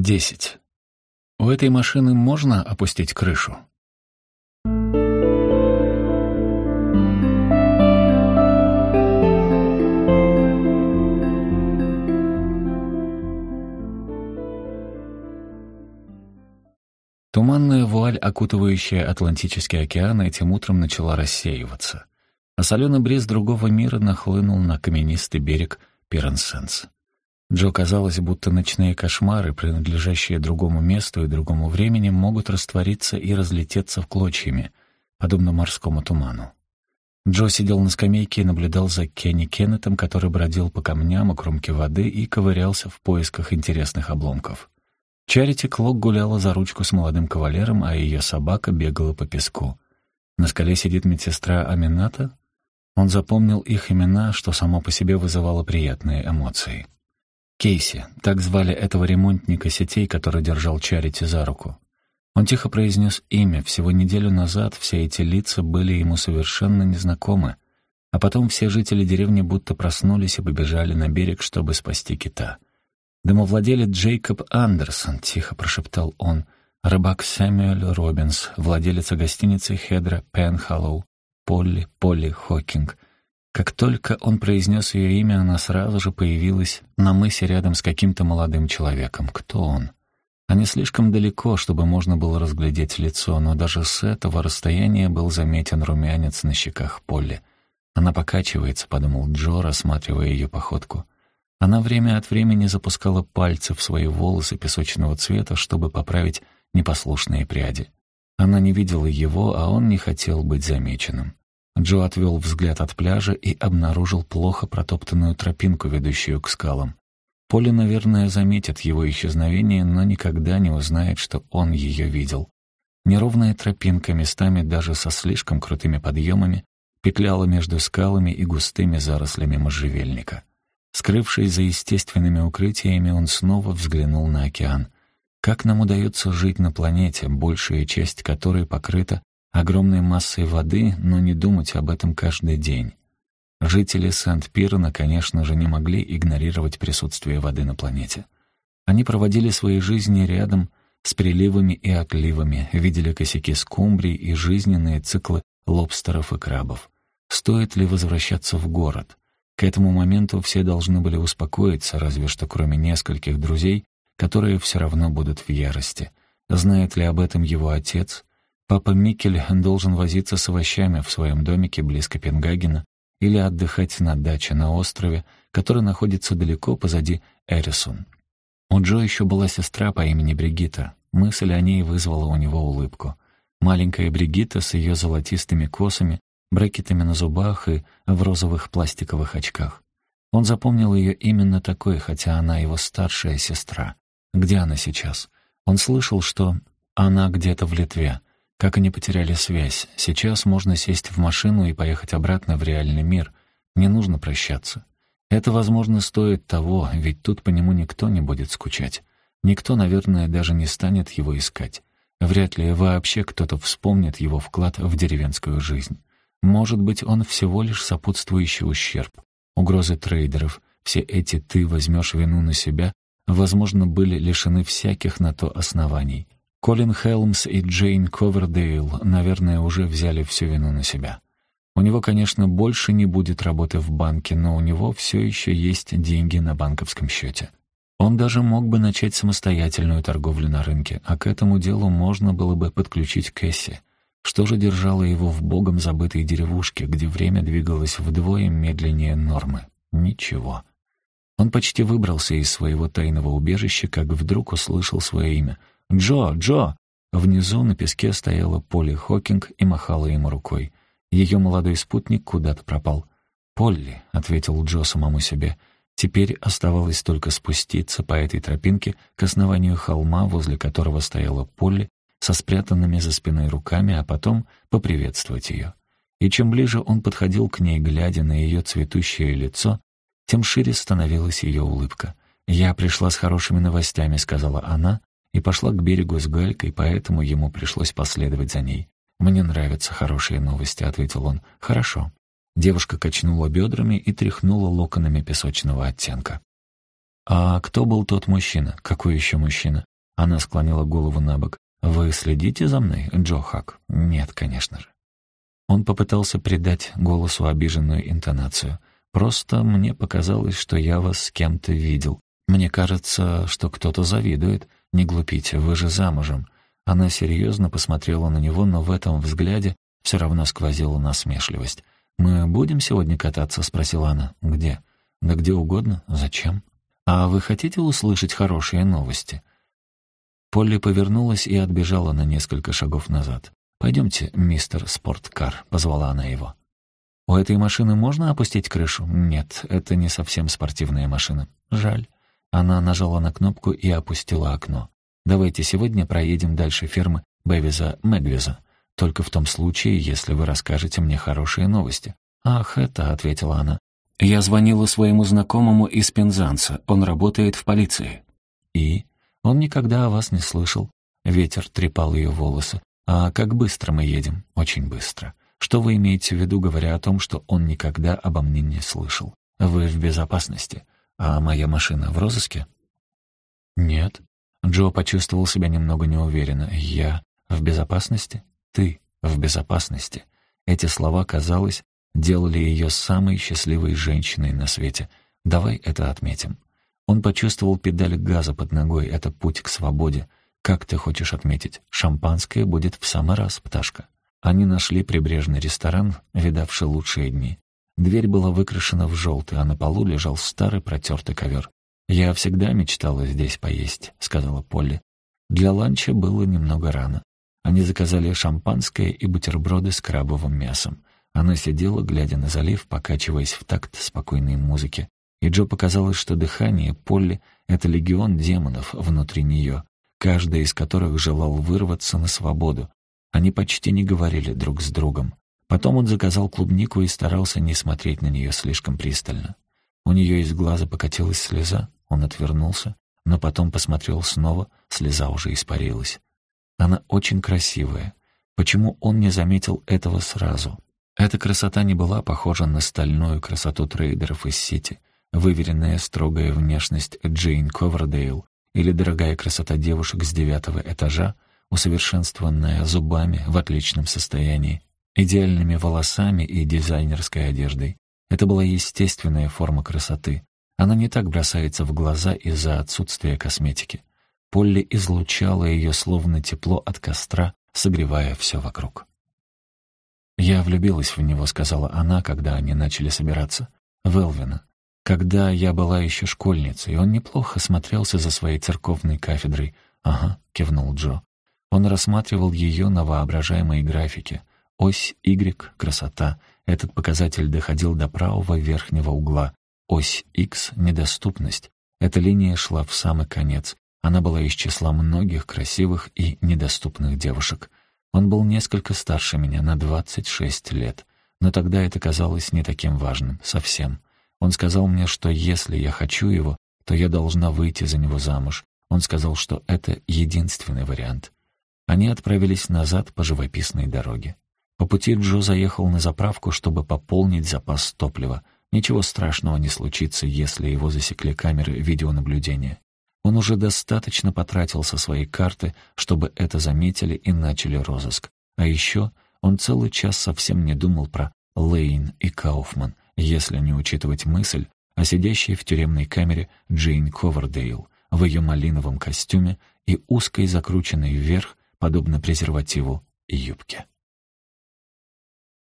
Десять. У этой машины можно опустить крышу? Туманная вуаль, окутывающая Атлантический океан, этим утром начала рассеиваться, а соленый бриз другого мира нахлынул на каменистый берег Пиренсенс. Джо казалось, будто ночные кошмары, принадлежащие другому месту и другому времени, могут раствориться и разлететься в клочьями, подобно морскому туману. Джо сидел на скамейке и наблюдал за Кенни Кеннетом, который бродил по камням у кромки воды и ковырялся в поисках интересных обломков. Чарити Клок гуляла за ручку с молодым кавалером, а ее собака бегала по песку. На скале сидит медсестра Амината. Он запомнил их имена, что само по себе вызывало приятные эмоции. Кейси, так звали этого ремонтника сетей, который держал Чарити за руку. Он тихо произнес имя. Всего неделю назад все эти лица были ему совершенно незнакомы. А потом все жители деревни будто проснулись и побежали на берег, чтобы спасти кита. «Домовладелец Джейкоб Андерсон», — тихо прошептал он, рыбак Сэмюэль Робинс, владелица гостиницы Хедра Пенхаллоу, Полли, Полли Хокинг — как только он произнес ее имя, она сразу же появилась на мысе рядом с каким-то молодым человеком. Кто он? Они слишком далеко, чтобы можно было разглядеть лицо, но даже с этого расстояния был заметен румянец на щеках Полли. «Она покачивается», — подумал Джо, рассматривая ее походку. Она время от времени запускала пальцы в свои волосы песочного цвета, чтобы поправить непослушные пряди. Она не видела его, а он не хотел быть замеченным. Джо отвел взгляд от пляжа и обнаружил плохо протоптанную тропинку, ведущую к скалам. Поле, наверное, заметит его исчезновение, но никогда не узнает, что он ее видел. Неровная тропинка, местами даже со слишком крутыми подъемами, петляла между скалами и густыми зарослями можжевельника. Скрывшись за естественными укрытиями, он снова взглянул на океан. Как нам удается жить на планете, большая часть которой покрыта огромной массой воды, но не думать об этом каждый день. Жители Сент-Пирна, конечно же, не могли игнорировать присутствие воды на планете. Они проводили свои жизни рядом с приливами и отливами, видели косяки скумбрий и жизненные циклы лобстеров и крабов. Стоит ли возвращаться в город? К этому моменту все должны были успокоиться, разве что кроме нескольких друзей, которые все равно будут в ярости. Знает ли об этом его отец? Папа Микель должен возиться с овощами в своем домике близ Копенгагена или отдыхать на даче на острове, который находится далеко позади Эрисон. У Джо еще была сестра по имени Бригита. Мысль о ней вызвала у него улыбку. Маленькая Бригита с ее золотистыми косами, брекетами на зубах и в розовых пластиковых очках. Он запомнил ее именно такой, хотя она его старшая сестра. Где она сейчас? Он слышал, что она где-то в Литве, как они потеряли связь. Сейчас можно сесть в машину и поехать обратно в реальный мир. Не нужно прощаться. Это, возможно, стоит того, ведь тут по нему никто не будет скучать. Никто, наверное, даже не станет его искать. Вряд ли вообще кто-то вспомнит его вклад в деревенскую жизнь. Может быть, он всего лишь сопутствующий ущерб. Угрозы трейдеров, все эти «ты возьмешь вину на себя», возможно, были лишены всяких на то оснований. Колин Хелмс и Джейн Ковердейл, наверное, уже взяли всю вину на себя. У него, конечно, больше не будет работы в банке, но у него все еще есть деньги на банковском счете. Он даже мог бы начать самостоятельную торговлю на рынке, а к этому делу можно было бы подключить Кэсси. Что же держало его в богом забытой деревушке, где время двигалось вдвое медленнее нормы? Ничего. Он почти выбрался из своего тайного убежища, как вдруг услышал свое имя — «Джо! Джо!» Внизу на песке стояла Полли Хокинг и махала ему рукой. Ее молодой спутник куда-то пропал. «Полли», — ответил Джо самому себе, — теперь оставалось только спуститься по этой тропинке к основанию холма, возле которого стояла Полли, со спрятанными за спиной руками, а потом поприветствовать ее. И чем ближе он подходил к ней, глядя на ее цветущее лицо, тем шире становилась ее улыбка. «Я пришла с хорошими новостями», — сказала она, и пошла к берегу с галькой, поэтому ему пришлось последовать за ней. «Мне нравятся хорошие новости», — ответил он. «Хорошо». Девушка качнула бедрами и тряхнула локонами песочного оттенка. «А кто был тот мужчина? Какой еще мужчина?» Она склонила голову на бок. «Вы следите за мной, Джо Хак?» «Нет, конечно же». Он попытался придать голосу обиженную интонацию. «Просто мне показалось, что я вас с кем-то видел. Мне кажется, что кто-то завидует. Не глупите, вы же замужем». Она серьезно посмотрела на него, но в этом взгляде все равно сквозила насмешливость. «Мы будем сегодня кататься?» — спросила она. «Где?» «Да где угодно. Зачем?» «А вы хотите услышать хорошие новости?» Полли повернулась и отбежала на несколько шагов назад. «Пойдемте, мистер Спорткар», — позвала она его. «У этой машины можно опустить крышу?» «Нет, это не совсем спортивная машина. Жаль». Она нажала на кнопку и опустила окно. «Давайте сегодня проедем дальше фермы Бэвиза Мэгвиза. Только в том случае, если вы расскажете мне хорошие новости». «Ах, это», — ответила она. «Я звонила своему знакомому из Пензанса. Он работает в полиции». «И?» «Он никогда о вас не слышал». Ветер трепал ее волосы. «А как быстро мы едем?» «Очень быстро». «Что вы имеете в виду, говоря о том, что он никогда обо мне не слышал? Вы в безопасности. А моя машина в розыске?» «Нет». Джо почувствовал себя немного неуверенно. «Я в безопасности? Ты в безопасности?» Эти слова, казалось, делали ее самой счастливой женщиной на свете. Давай это отметим. Он почувствовал педаль газа под ногой. Это путь к свободе. Как ты хочешь отметить? Шампанское будет в самый раз, пташка. Они нашли прибрежный ресторан, видавший лучшие дни. Дверь была выкрашена в желтый, а на полу лежал старый протертый ковер. «Я всегда мечтала здесь поесть», — сказала Полли. Для ланча было немного рано. Они заказали шампанское и бутерброды с крабовым мясом. Она сидела, глядя на залив, покачиваясь в такт спокойной музыки и Джо показалось, что дыхание Полли — это легион демонов внутри нее, каждый из которых желал вырваться на свободу. Они почти не говорили друг с другом. Потом он заказал клубнику и старался не смотреть на нее слишком пристально. У нее из глаза покатилась слеза, он отвернулся, но потом посмотрел снова, слеза уже испарилась. Она очень красивая. Почему он не заметил этого сразу? Эта красота не была похожа на стальную красоту трейдеров из Сити выверенная строгая внешность Джейн Ковердейл или дорогая красота девушек с девятого этажа, усовершенствованная зубами в отличном состоянии, идеальными волосами и дизайнерской одеждой. Это была естественная форма красоты. Она не так бросается в глаза из-за отсутствия косметики. Полли излучала ее словно тепло от костра, согревая все вокруг. «Я влюбилась в него», — сказала она, когда они начали собираться. «В когда я была еще школьницей, он неплохо смотрелся за своей церковной кафедрой. «Ага», — кивнул Джо. Он рассматривал ее на воображаемой графике. Ось Y — красота. Этот показатель доходил до правого верхнего угла. Ось X — недоступность. Эта линия шла в самый конец. Она была из числа многих красивых и недоступных девушек. Он был несколько старше меня, на двадцать шесть лет. Но тогда это казалось не таким важным, совсем. Он сказал мне, что если я хочу его, то я должна выйти за него замуж. Он сказал, что это единственный вариант. Они отправились назад по живописной дороге. По пути Джо заехал на заправку, чтобы пополнить запас топлива. Ничего страшного не случится, если его засекли камеры видеонаблюдения. Он уже достаточно потратил со своей карты, чтобы это заметили и начали розыск. А еще он целый час совсем не думал про Лейн и Кауфман — если не учитывать мысль о сидящей в тюремной камере Джейн Ковердейл в ее малиновом костюме и узкой закрученной вверх, подобно презервативу, юбке.